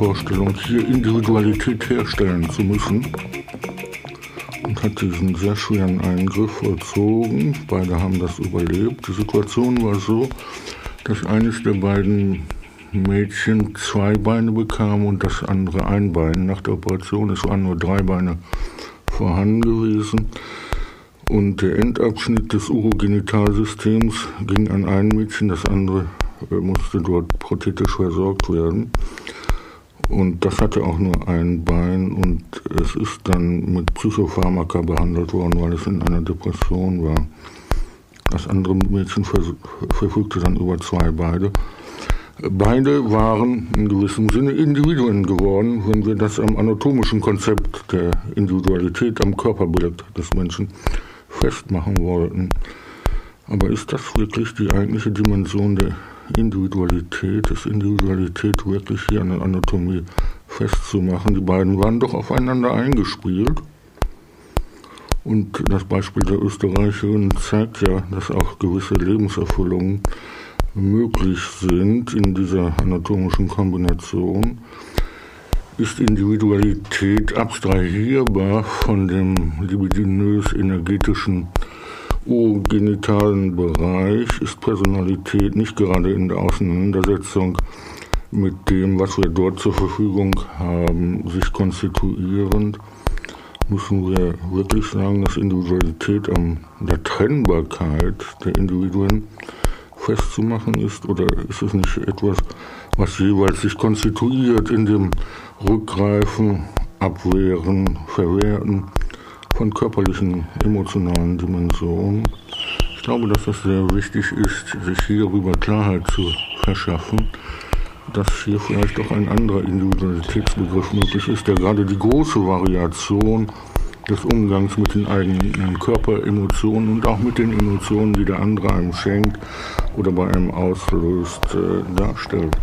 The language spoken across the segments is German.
Vorstellung, hier Individualität herstellen zu müssen und hat diesen sehr schweren Eingriff vollzogen. Beide haben das überlebt. Die Situation war so, dass eines der beiden Mädchen zwei Beine bekam und das andere ein Bein. Nach der Operation es waren nur drei Beine vorhanden gewesen. Und der Endabschnitt des Urogenitalsystems ging an ein Mädchen, das andere äh, musste dort prothetisch versorgt werden. Und das hatte auch nur ein Bein und es ist dann mit Psychopharmaka behandelt worden, weil es in einer Depression war. Das andere Mädchen verfügte dann über zwei Beine. Beide waren in gewissem Sinne Individuen geworden, wenn wir das am anatomischen Konzept der Individualität am Körperbild des Menschen festmachen wollten. Aber ist das wirklich die eigentliche Dimension der Individualität, ist Individualität wirklich hier an der Anatomie festzumachen? Die beiden waren doch aufeinander eingespielt. Und das Beispiel der Österreicherin zeigt ja, dass auch gewisse Lebenserfüllungen möglich sind in dieser anatomischen Kombination ist Individualität abstrahierbar von dem libidinös-energetischen urgenitalen Bereich, ist Personalität nicht gerade in der Auseinandersetzung mit dem, was wir dort zur Verfügung haben, sich konstituierend, müssen wir wirklich sagen, dass Individualität an der Trennbarkeit der Individuen festzumachen ist? Oder ist es nicht etwas, was jeweils sich konstituiert in dem Rückgreifen, Abwehren, Verwerten von körperlichen, emotionalen Dimensionen? Ich glaube, dass es sehr wichtig ist, sich hierüber Klarheit zu verschaffen, dass hier vielleicht auch ein anderer Individualitätsbegriff möglich ist, der gerade die große Variation des Umgangs mit den eigenen Körperemotionen und auch mit den Emotionen, die der andere einem schenkt oder bei einem auslöst, äh, darstellt.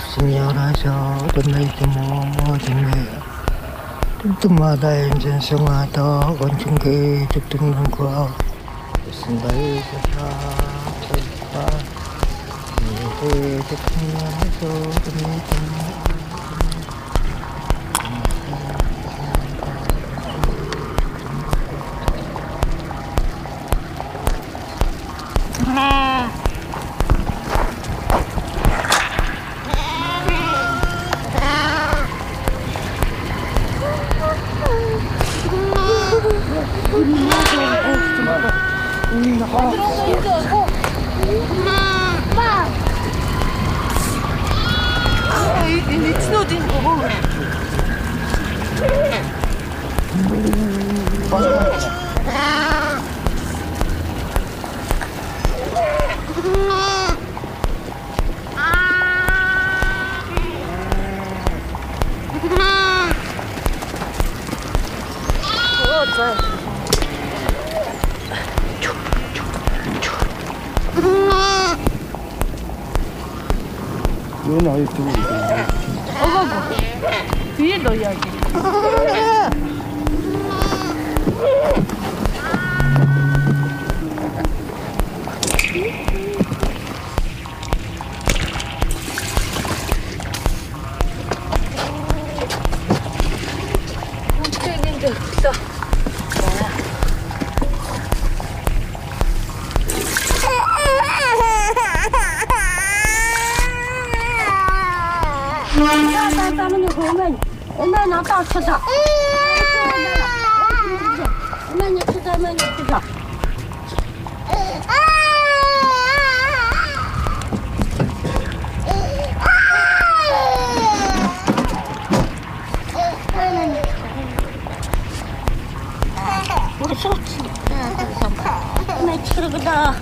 Signora Domei Tumo Dime Tum Tuma Dai Jen Songa To Con Chung Ki Chúc Tum Lung Qua Sinh Bay Sa Sa Sa Sa Nhi Ti Chúc Signora Domei Tumo 얘는 아예 들고 있잖아. 어머, 뒤에 넣어야지. 慢慢拿大吃的，慢点吃，慢慢吃，吃着，慢慢吃着。啊啊啊啊啊！啊啊啊啊啊！吃，我，的了。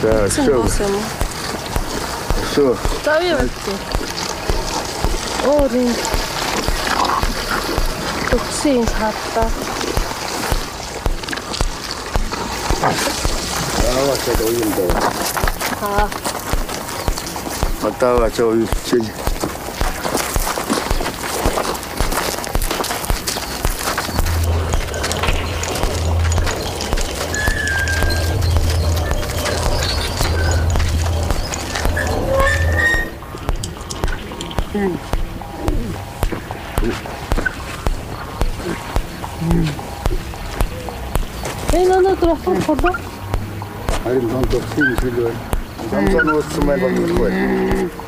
Так, все. Все. Ставим. Orange. Токсин хатта. Аа, чад ойн дөө. Аа. Матава чой чий. тийм Энэ нь доктор хурдан. Харин доктор хийх зүйл байна. Замцаа нууцсан байх юм уу?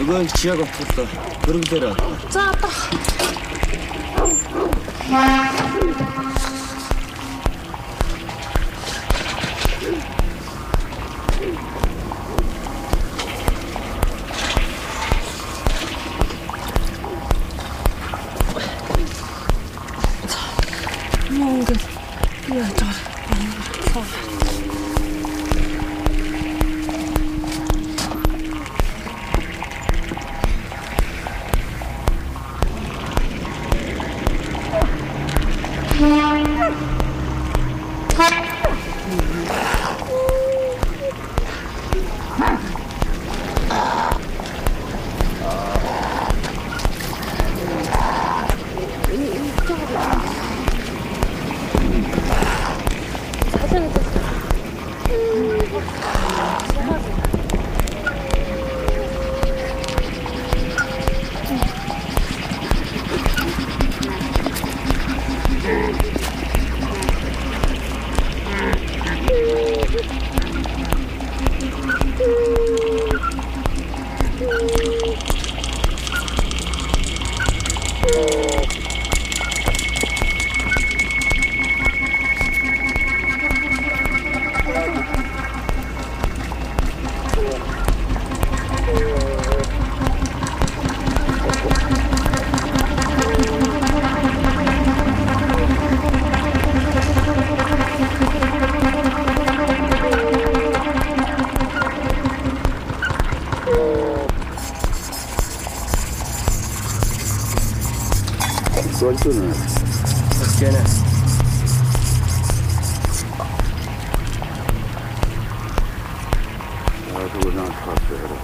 Нөгөө их чиг утгалаа. Хөрөглөөрөө. За одоо. Tadana.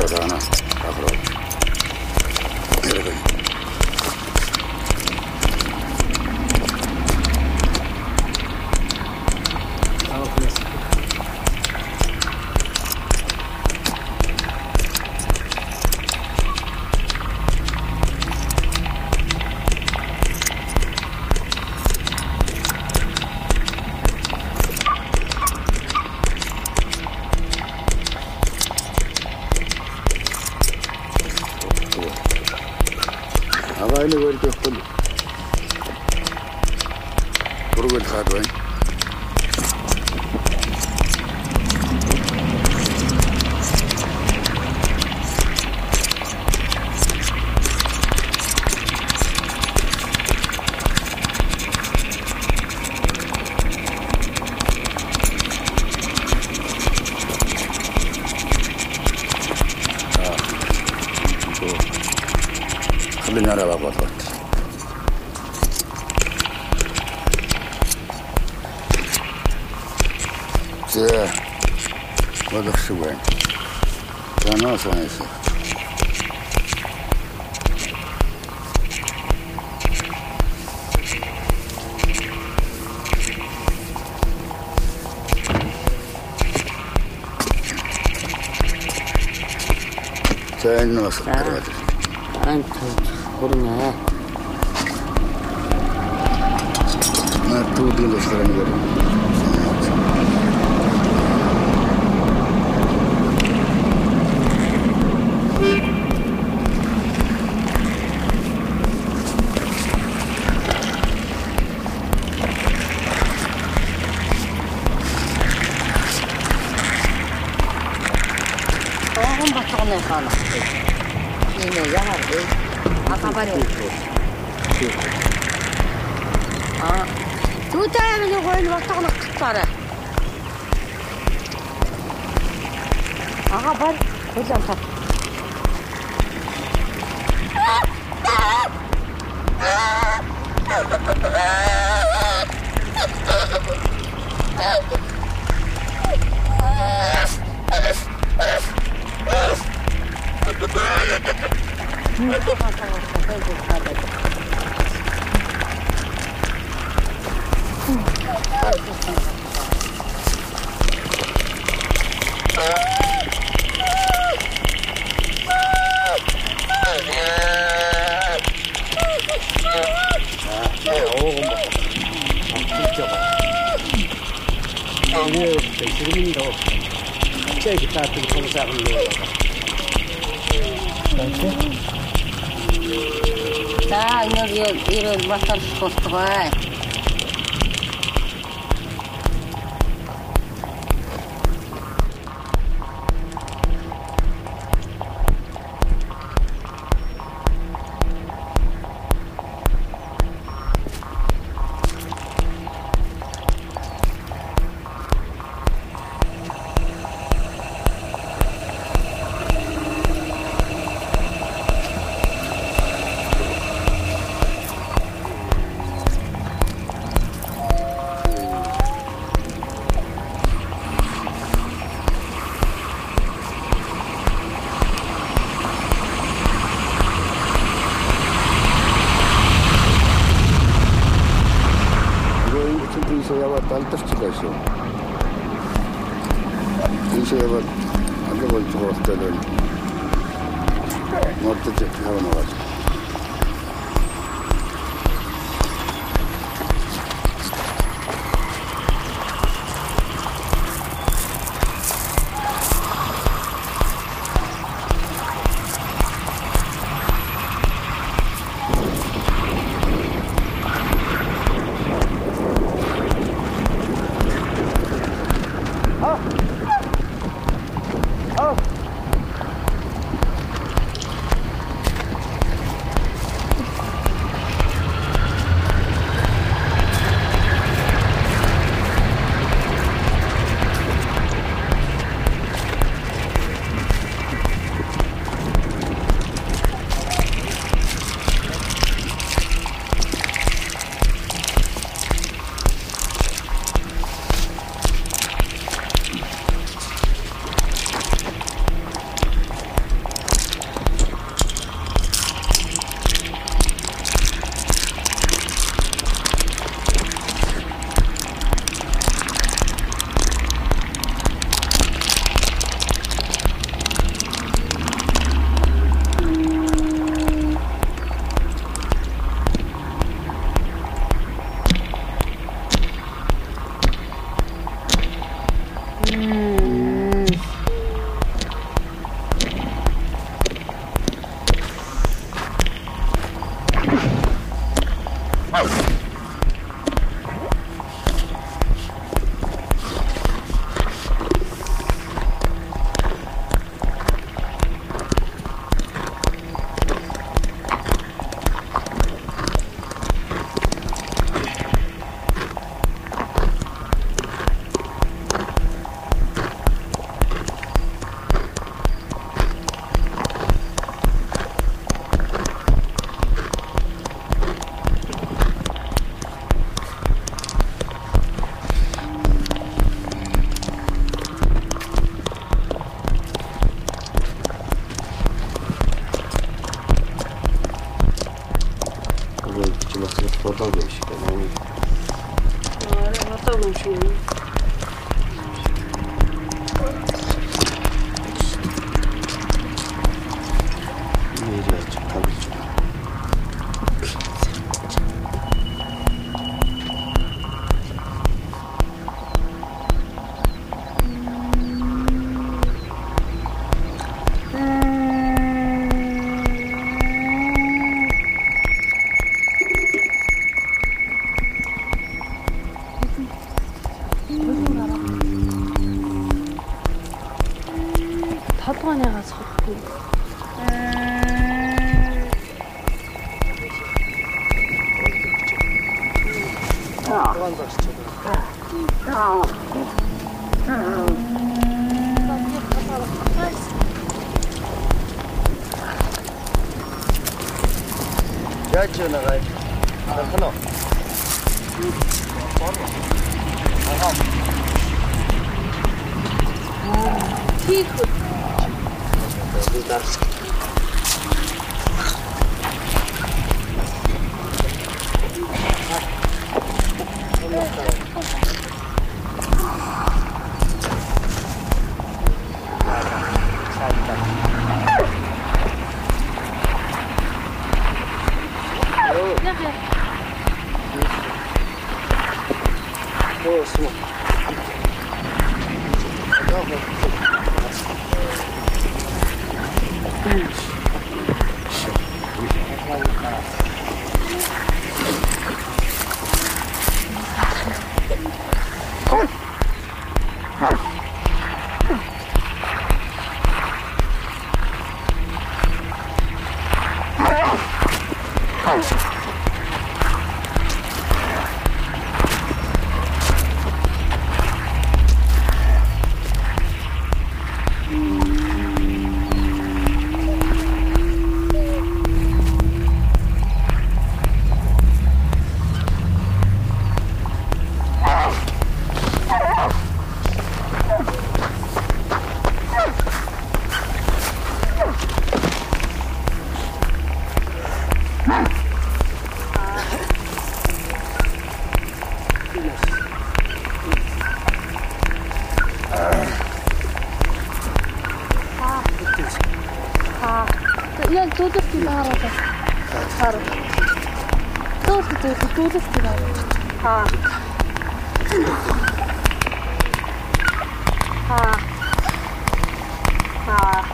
Tadana. Tadana. 알았어. 들어가자. 아니, 모르네. 지금도 갑자기 따뜻한 통사를 넣어가 Так, Mm. 我是无 Яаж байна гай? Хархан уу? Хархан. Хийх үү? Би дарс. Thank you. Аа. Аа.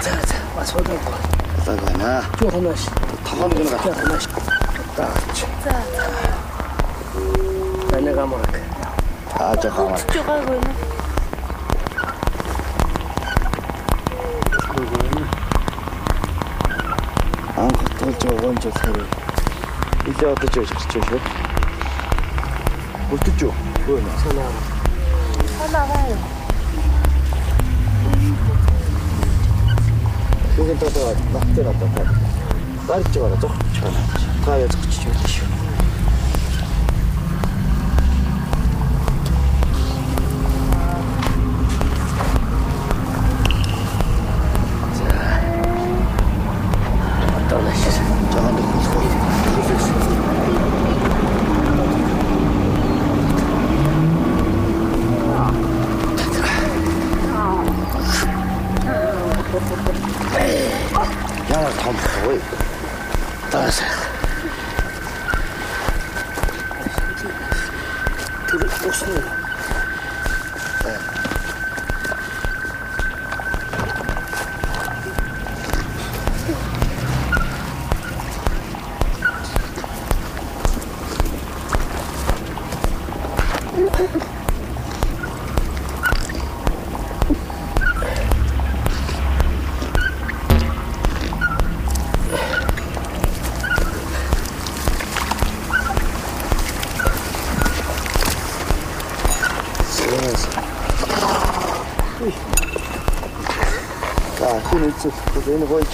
За за бас бодох. Лагана. Чуханаш. Таван гэнэ гатханаш. Таач. За. Танегамаг. Таач хамаг. Чугаагүй нэ. Анх толж угаанч болохоор нилээ одож яж гарч байна шүү. Бүтэж юу? Бөөнө. Санаа. Санаа байна. Бүгд тоо тоо багтэр одоо. Барьж байгаа зогч чана. Та яа зогч чимэл шүү. in the voice.